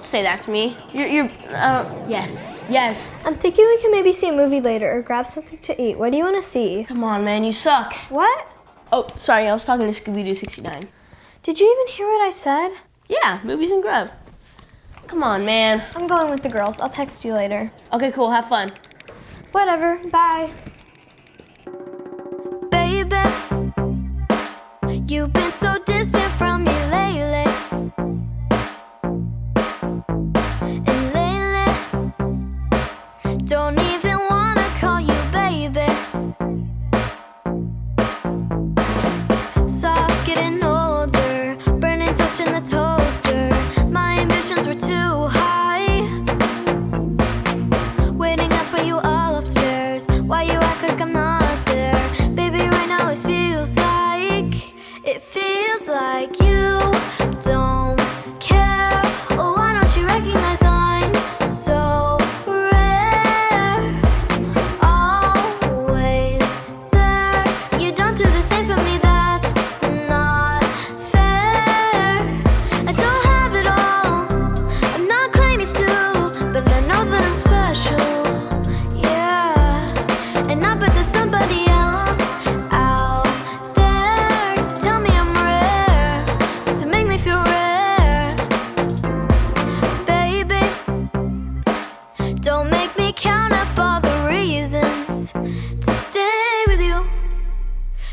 Don't say that's me. You're, you're, uh, yes, yes. I'm thinking we can maybe see a movie later or grab something to eat. What do you want to see? Come on, man, you suck. What? Oh, sorry, I was talking to Scooby Doo 69. Did you even hear what I said? Yeah, movies and grub. Come on, man. I'm going with the girls. I'll text you later. Okay, cool, have fun. Whatever. Bye. Baby, you've been so distant from you.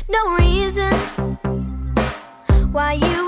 no reason why you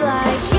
like